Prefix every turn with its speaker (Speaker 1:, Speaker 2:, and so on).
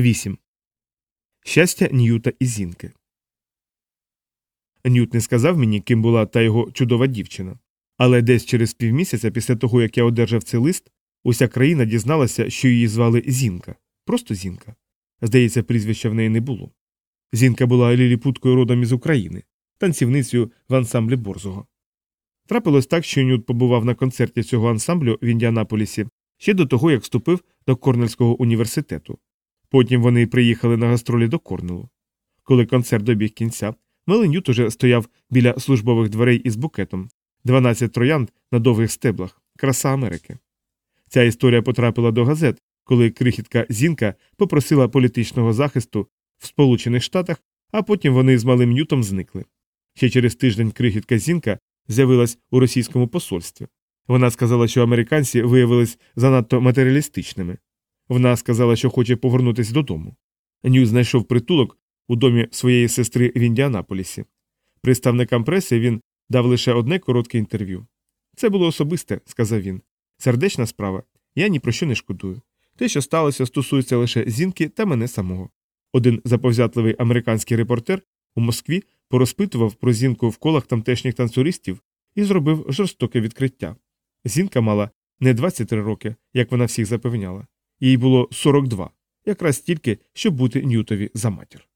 Speaker 1: 8. Щастя Ньюта і Зінки. Ньют не сказав мені, ким була та його чудова дівчина. Але десь через півмісяця після того, як я одержав цей лист, уся країна дізналася, що її звали Зінка. Просто Зінка. Здається, прізвища в неї не було. Зінка була ліліпуткою родом із України, танцівницею в ансамблі Борзого. Трапилось так, що Нют побував на концерті цього ансамблю в Індіанаполісі ще до того, як вступив до Корнельського університету. Потім вони приїхали на гастролі до Корнелу. Коли концерт добіг кінця, Мелий Ньют уже стояв біля службових дверей із букетом 12 троянд на довгих стеблах, краса Америки. Ця історія потрапила до газет, коли крихітка Зінка попросила політичного захисту в Сполучених Штатах, а потім вони з малим Ньютом зникли. Ще через тиждень крихітка Зінка з'явилась у російському посольстві. Вона сказала, що американці виявились занадто матеріалістичними. Вона сказала, що хоче повернутися додому. Нью знайшов притулок у домі своєї сестри в Індіанаполісі. Представникам преси він дав лише одне коротке інтерв'ю. Це було особисте, сказав він. Сердечна справа. Я ні про що не шкодую. Те, що сталося, стосується лише зінки та мене самого. Один заповзятливий американський репортер у Москві порозпитував про зінку в колах тамтешніх танцюристів і зробив жорстоке відкриття. Зінка мала не 23 роки, як вона всіх запевняла. Їй було 42, якраз стільки, щоб бути Ньютові за матір.